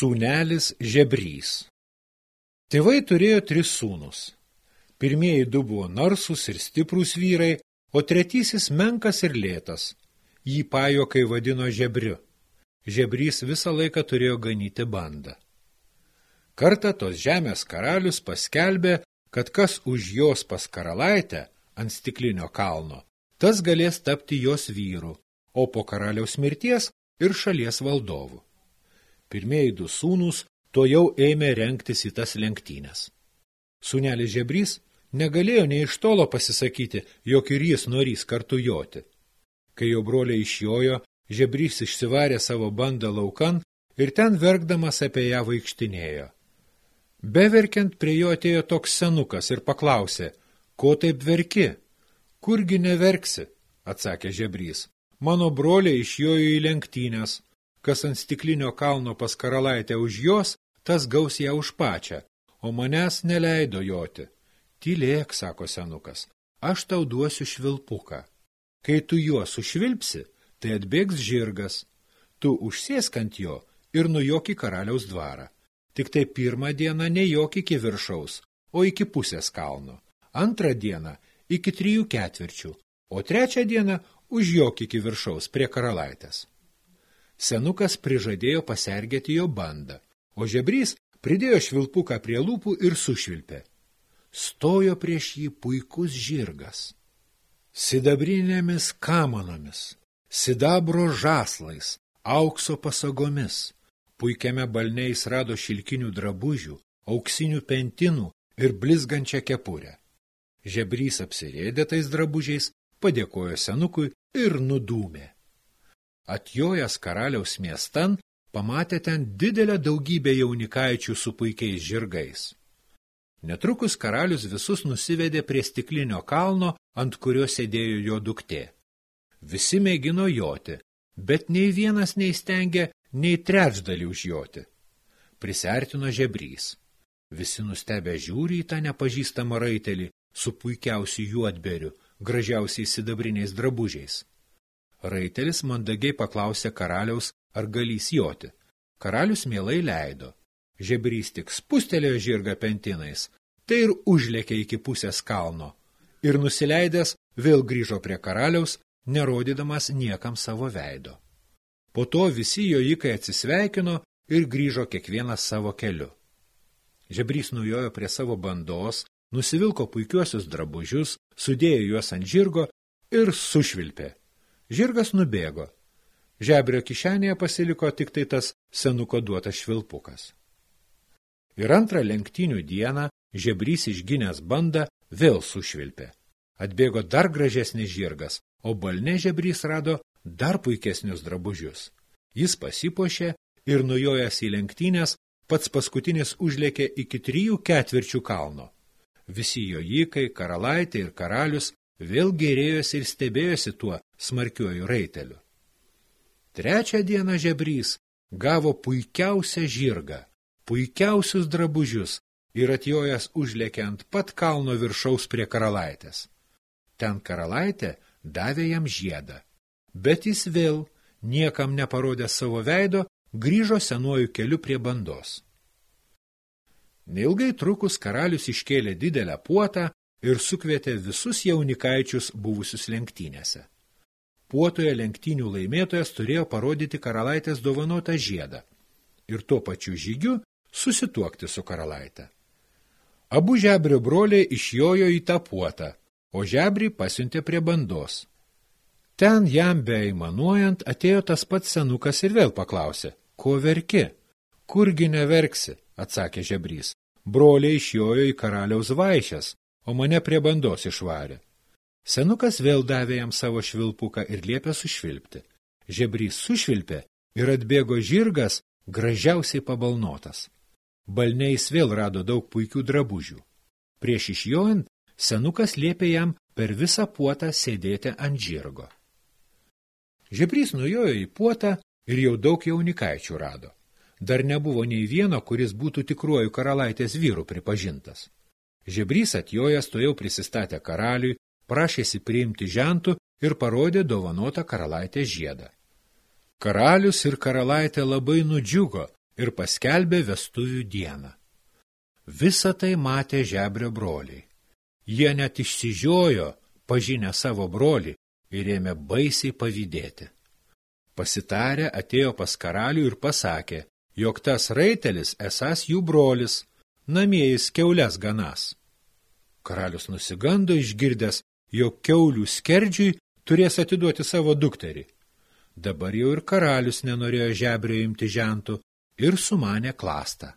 Sūnelis Žebrys Tėvai turėjo tris sūnus. Pirmieji du buvo narsus ir stiprūs vyrai, o tretysis menkas ir lėtas. Jį pajokai vadino Žebriu. Žebrys visą laiką turėjo ganyti bandą. Kartą tos žemės karalius paskelbė, kad kas už jos pas karalaitę ant stiklinio kalno, tas galės tapti jos vyru, o po karaliaus mirties ir šalies valdovu. Pirmieji du sūnus to jau ėmė renktis į tas lenktynės. Sūnelis Žebrys negalėjo nei iš tolo pasisakyti, jog ir jis norys kartu joti. Kai jo broliai išjojo, Žebrys išsivarė savo bandą laukan ir ten verkdamas apie ją vaikštinėjo. Beverkiant prie jo atėjo toks senukas ir paklausė, ko taip verki? Kurgi neverksi? atsakė Žebrys. Mano broliai išjojo į lenktynės, Kas ant stiklinio kalno pas karalaitę už jos, tas gaus ją už pačią, o manęs neleido joti. Tylėk, sako senukas, aš tau duosiu švilpuką. Kai tu juo sušvilpsi, tai atbėgs žirgas. Tu užsėsk ant jo ir nujok į karaliaus dvarą. Tik tai pirmą dieną nejok iki viršaus, o iki pusės kalno. Antrą dieną iki trijų ketvirčių, o trečią dieną užjok iki viršaus prie karalaitės. Senukas prižadėjo pasergėti jo bandą, o žebrys pridėjo švilpuką prie lūpų ir sušvilpė. Stojo prieš jį puikus žirgas. Sidabrinėmis kamanomis, sidabro žaslais, aukso pasagomis, puikiame balneis rado šilkinių drabužių, auksinių pentinų ir blizgančią kepurę. Žebrys apsirėdė tais drabužiais, padėkojo senukui ir nudūmė. Atjojęs karaliaus miestan, pamatė ten didelę daugybę jaunikaičių su puikiais žirgais. Netrukus karalius visus nusivedė prie stiklinio kalno, ant kurio sėdėjo jo duktė. Visi mėgino joti, bet nei vienas neįstengė nei trečdalį užjoti. Prisertino žebrys. Visi nustebę žiūri į tą nepažįstamą raitelį su puikiausiu juodberiu, gražiausiais sidabriniais drabužiais. Raitelis mandagiai paklausė karaliaus, ar galys joti. Karalius mielai leido. Žebrys tik spustelėjo žirgą pentinais, tai ir užlėkė iki pusės kalno. Ir nusileidęs vėl grįžo prie karaliaus, nerodydamas niekam savo veido. Po to visi jojikai atsisveikino ir grįžo kiekvienas savo keliu. Žebrys nujojo prie savo bandos, nusivilko puikiuosius drabužius, sudėjo juos ant žirgo ir sušvilpė. Žirgas nubėgo. Žebrio kišenėje pasiliko tik tai tas senuko duotas švilpukas. Ir antrą lenktynių dieną žebrys išginęs bandą vėl sušvilpė. Atbėgo dar gražesnis žirgas, o balne žebrys rado dar puikesnius drabužius. Jis pasipošė ir nujojęs į lenktynės, pats paskutinis užlėkė iki trijų ketvirčių kalno. Visi jojikai, karalaitė ir karalius vėl gerėjosi ir stebėjosi tuo smarkiuoju raiteliu. Trečią dieną žebrys gavo puikiausią žirgą, puikiausius drabužius ir atjojęs užlėkė ant pat kalno viršaus prie karalaitės. Ten karalaitė davė jam žiedą, bet jis vėl, niekam neparodęs savo veido, grįžo senuoju keliu prie bandos. Neilgai trukus karalius iškėlė didelę puotą ir sukvietė visus jaunikaičius buvusius lenktynėse. Puotoje lenktynių laimėtojas turėjo parodyti karalaitės dovanotą žiedą ir tuo pačiu žygiu susituokti su karalaitė. Abu žebrio broliai išjojo į tą puotą, o žebrį pasiuntė prie bandos. Ten jam beaimanuojant atėjo tas pats senukas ir vėl paklausė, ko verki? Kurgi neverksi, atsakė žebrys. Broliai išjojo į karaliaus vaišės, o mane prie bandos išvarė. Senukas vėl davė jam savo švilpuką ir liepė sušvilpti. Žebrys sušvilpė ir atbėgo žirgas gražiausiai pabalnotas. Balneis vėl rado daug puikių drabužių. Prieš išjojant, senukas liepė jam per visą puotą sėdėti ant žirgo. Žebrys nujojo į puotą ir jau daug jaunikaičių rado. Dar nebuvo nei vieno, kuris būtų tikruoju karalaitės vyru pripažintas. Žebrys atjojas to jau prisistatė karaliui, prašėsi priimti žentų ir parodė dovanotą karalaitę žiedą. Karalius ir karalaitė labai nudžiugo, ir paskelbė vestuvių dieną. Visą tai matė žebrio broliai. Jie net išsižiojo, pažinę savo brolį ir ėmė baisiai pavydėti. Pasitarę atėjo pas karalių ir pasakė, jog tas raitelis esas jų brolis, namie jis keulės ganas. Karalius nusigando išgirdęs, jog keulių skerdžiui turės atiduoti savo dukterį. Dabar jau ir karalius nenorėjo žebrio imti žentų ir sumanė klastą.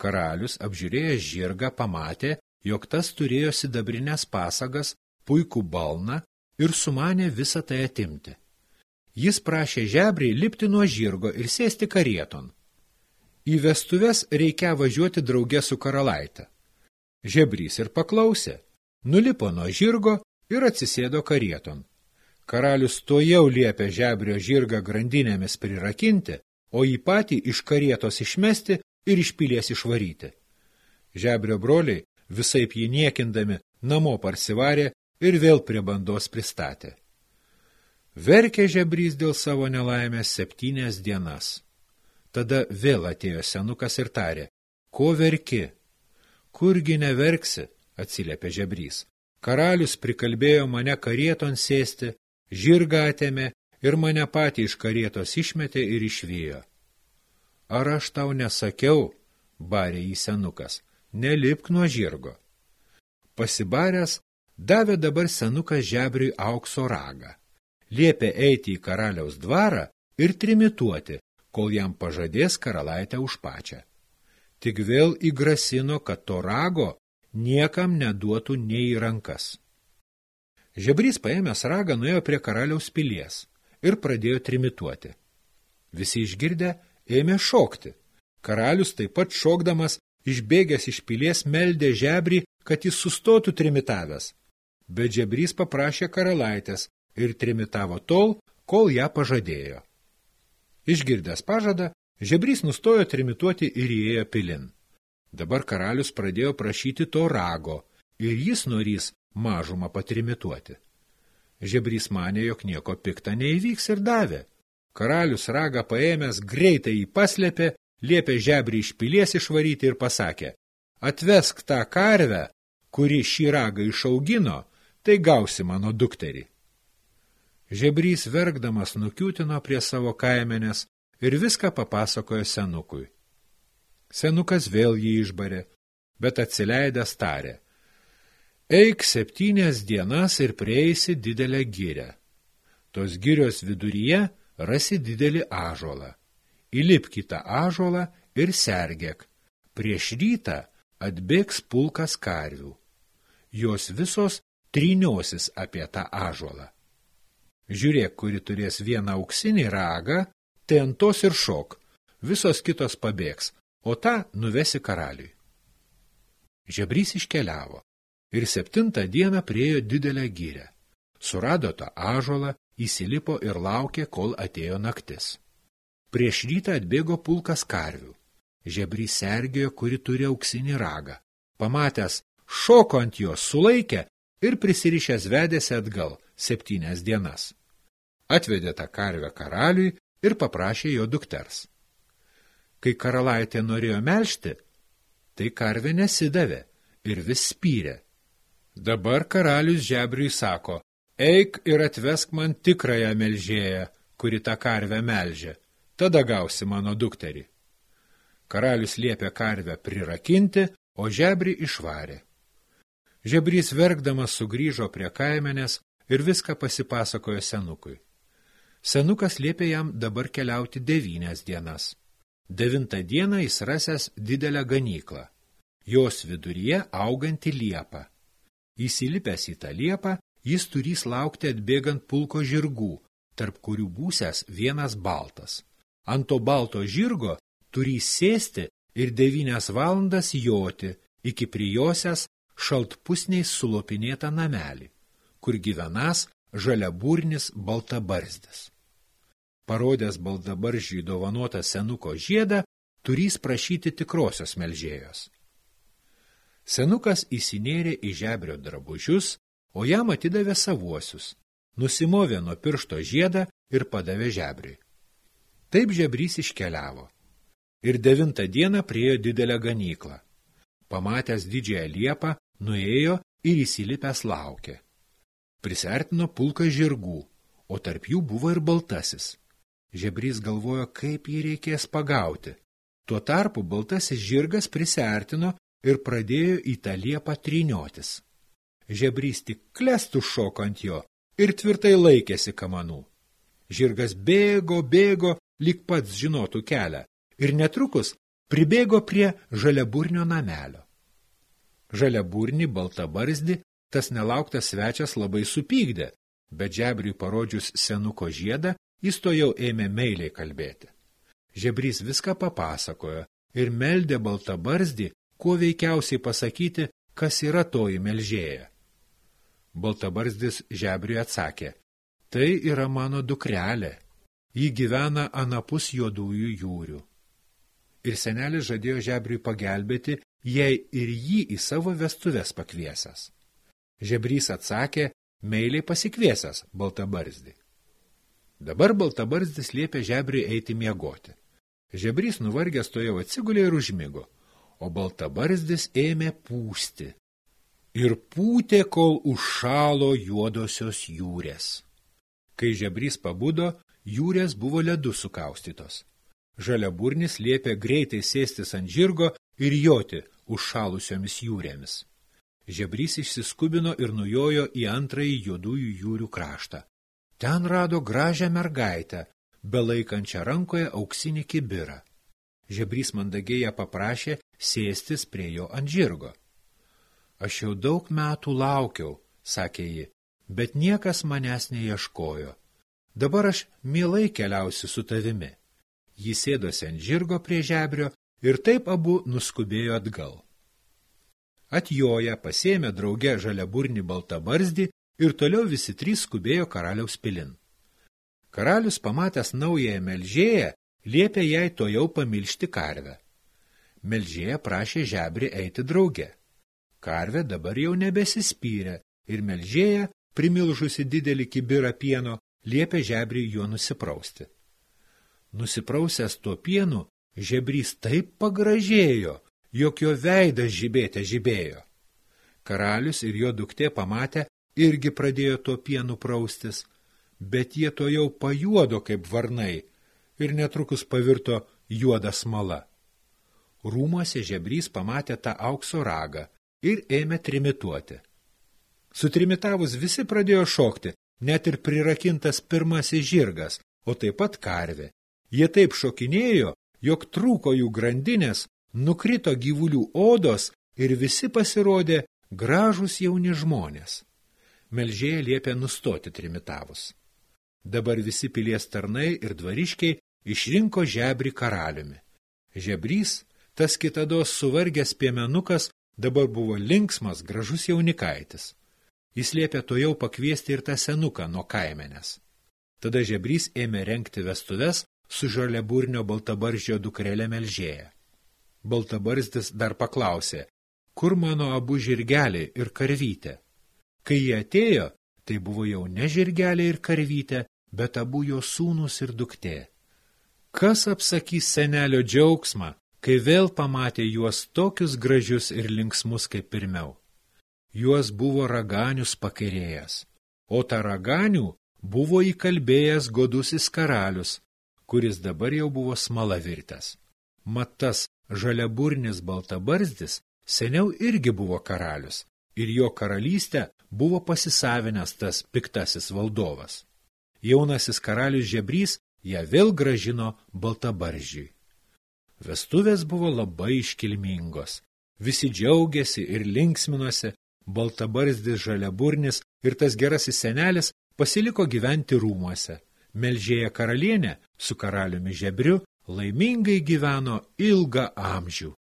Karalius, apžiūrėjęs žirgą, pamatė, jog tas turėjo sidabrinės pasagas, puikų balną ir sumanė visą tai atimti. Jis prašė žebriai lipti nuo žirgo ir sėsti karieton. Į vestuves reikia važiuoti drauge su karalaitė. Žebrys ir paklausė, nulipo nuo žirgo ir atsisėdo karieton. Karalius to jau liepė žebrio žirgą grandinėmis prirakinti, o jį patį iš karietos išmesti ir iš pilies išvaryti. Žebrio broliai, visaip jį niekindami, namo parsivarė ir vėl prie bandos pristatė. Verkė žebrys dėl savo nelaimės septynės dienas. Tada vėl atėjo senukas ir tarė, ko verki? Kurgi neverksi, atsiliepė žebrys. Karalius prikalbėjo mane karieton sėsti, žirgą atėmė ir mane patį iš karietos išmetė ir išvijo. Ar aš tau nesakiau, barė į senukas, nelipk nuo žirgo. Pasibaręs, davė dabar senukas žebriui aukso ragą. Liepė eiti į karaliaus dvarą ir trimituoti, kol jam pažadės karalaitę už pačią. Tik vėl įgrasino, kad to rago niekam neduotų nei į rankas. Žebrys paėmęs ragą nuėjo prie karaliaus pilies ir pradėjo trimituoti. Visi išgirdę ėmė šokti. Karalius taip pat šokdamas, išbėgęs iš pilies, meldė žebrį, kad jis sustotų trimitavęs. Bet žebrys paprašė karalaitės ir trimitavo tol, kol ją pažadėjo. Išgirdęs pažadą, žebrys nustojo trimituoti ir įėjo pilin. Dabar karalius pradėjo prašyti to rago ir jis norys mažumą patrimituoti. Žebrys manė, jog nieko pikta neįvyks ir davė. Karalius ragą paėmęs greitai jį paslėpė, liepė žebrį iš pilies išvaryti ir pasakė, atvesk tą karvę, kuri šį ragą išaugino, tai gausi mano dukterį. Žebrys verkdamas nukiūtino prie savo kaimenės ir viską papasakojo senukui. Senukas vėl jį išbarė, bet atsileidęs tarė. Eik septynės dienas ir prieisi didelę gyrę. Tos gyrios viduryje rasi didelį ažolą. Įlip kitą ažolą ir sergėk. Prieš rytą atbėgs pulkas karvių. Jos visos tryniosis apie tą ažolą. Žiūrėk, kuri turės vieną auksinį ragą, tai ant tos ir šok. Visos kitos pabėgs, o tą nuvesi karaliui. Žebrys iškeliavo ir septintą dieną priejo didelę gyrę. Surado tą ažolą, įsilipo ir laukė, kol atėjo naktis. Prieš rytą atbėgo pulkas karvių. Žebrys sergėjo, kuri turi auksinį ragą. Pamatęs, šoko ant jos, sulaikė ir prisirišęs vedėsi atgal septynias dienas. Atvedė tą karvę karaliui ir paprašė jo dukters. Kai karalaitė norėjo melžti, tai karvė nesidavė ir vis spyrė. Dabar karalius žebriui sako, eik ir atvesk man tikrąją melžėją, kuri tą karvę melžia, tada gausi mano dukterį. Karalius liepė karvę prirakinti, o žebrį išvarė. Žebrys verkdamas sugrįžo prie kaimenės ir viską pasipasakojo senukui. Senukas liepė jam dabar keliauti devynias dienas. Devintą dieną jis rasęs didelę ganyklą. Jos viduryje auganti liepa. Įsilipęs į tą liepą, jis turys laukti atbėgant pulko žirgų, tarp kurių būsęs vienas baltas. Ant to balto žirgo turys sėsti ir devynias valandas joti, iki prijosias šaltpusniais sulopinėtą namelį, kur gyvenas žaliaburnis baltabarzdis parodęs baldabaržiui dovanotą senuko žiedą, turys prašyti tikrosios melžėjos. Senukas įsinėrė į žebrio drabužius, o jam atidavė savuosius, nusimovė nuo piršto žiedą ir padavė žebriui. Taip žebrys iškeliavo. ir devintą dieną priejo didelę ganyklą. Pamatęs didžiąją liepą, nuėjo ir įsilipęs laukė. Prisertino pulką žirgų, o tarp jų buvo ir baltasis. Žebrys galvojo, kaip jį reikės pagauti. Tuo tarpu baltasis žirgas prisertino ir pradėjo į tą liepą triniotis. Žebrys tik klestų šoko ant jo ir tvirtai laikėsi kamanų. Žirgas bėgo, bėgo, lyg pats žinotų kelią, ir netrukus pribėgo prie žaliaburnio namelio. Žaliaburnį baltabarzdi tas nelauktas svečias labai supykdė, bet žebriui parodžius senuko žiedą, jis to jau ėmė meiliai kalbėti. Žebrys viską papasakojo ir meldė baltabarzdį, kuo veikiausiai pasakyti, kas yra toji melžėja. Baltabarzdis žebriui atsakė, tai yra mano dukrelė, ji gyvena anapus juodųjų jūrių ir senelis žadėjo žebriui pagelbėti, jei ir jį į savo vestuvės pakviesęs. Žebrys atsakė, meiliai pasikviesęs Baltabarzdį. Dabar Baltabarzdis liepė žebriui eiti miegoti. Žebrys nuvargęs to jau atsigulė ir užmigo, o Baltabarzdis ėmė pūsti. Ir pūtė, kol užšalo juodosios jūrės. Kai žebrys pabudo, jūrės buvo ledu sukaustytos. Žaliaburnis liepė greitai sėstis ant žirgo ir joti užšalusiomis jūrėmis. Žebrys išsiskubino ir nujojo į antrąjį juodųjų jūrių kraštą. Ten rado gražią mergaitę, belaikančią rankoje auksinį kibirą. Žebrys mandagiai ją paprašė sėstis prie jo ant žirgo. Aš jau daug metų laukiau, sakė ji, bet niekas manęs neieškojo. Dabar aš mielai keliausiu su tavimi. Jis sėdosi ant žirgo prie žebrio ir taip abu nuskubėjo atgal. Atjoja pasėmė drauge žaliaburnį baltabarzdį ir toliau visi trys skubėjo karaliaus pilin. Karalius, pamatęs naująją melžėją, liepė jai to jau pamilšti karvę. Melžėja prašė žebrį eiti drauge. Karvė dabar jau nebesispyrė ir melžėja, primilžusi didelį kibirą pieno, liepė žebrį juo nusiprausti. Nusiprausęs tuo pienu, žebrys taip pagražėjo, jog jo veidas žibėte žibėjo. Karalius ir jo duktė pamatę irgi pradėjo tuo pienu praustis, bet jie to jau pajuodo kaip varnai ir netrukus pavirto juoda smala. Rūmose žebrys pamatė tą aukso ragą ir ėmė trimituoti. Sutrimitavus visi pradėjo šokti, net ir prirakintas pirmasis žirgas, o taip pat karvė. Jie taip šokinėjo, jog trūko jų grandinės, nukrito gyvulių odos ir visi pasirodė gražus jauni žmonės. Melžėja liepė nustoti trimitavus. Dabar visi pilies tarnai ir dvariškiai išrinko žebrį karaliumi. Žebrys, tas kitados suvargęs piemenukas, dabar buvo linksmas, gražus jaunikaitis. Jis liepė to jau pakviesti ir tą senuką nuo kaimenės. Tada žebrys ėmė renkti vestuves su žaliaburnio baltabaržio dukrelė melžėja. Baltabarzdis dar paklausė, kur mano abu žirgeliai ir karvytė. Kai jie atėjo, tai buvo jau ne žirgeliai ir karvytė, bet abu jo sūnus ir duktė. Kas apsakys senelio džiaugsmą, kai vėl pamatė juos tokius gražius ir linksmus kaip pirmiau? Juos buvo raganius pakerėjęs, o tą raganių buvo įkalbėjęs godusis karalius, kuris dabar jau buvo smala virtęs. Žaliaburnis baltabarzdis seniau irgi buvo karalius ir jo karalystę buvo pasisavinęs tas piktasis valdovas. Jaunasis karalius žebrys ją vėl gražino baltabarzdžiui. Vestuvės buvo labai iškilmingos. Visi džiaugiasi ir linksminosi, baltabarzdis žaliaburnis ir tas gerasis senelis pasiliko gyventi rūmuose. Melžėja karalienė su karaliumi žebriu laimingai gyveno ilgą amžių.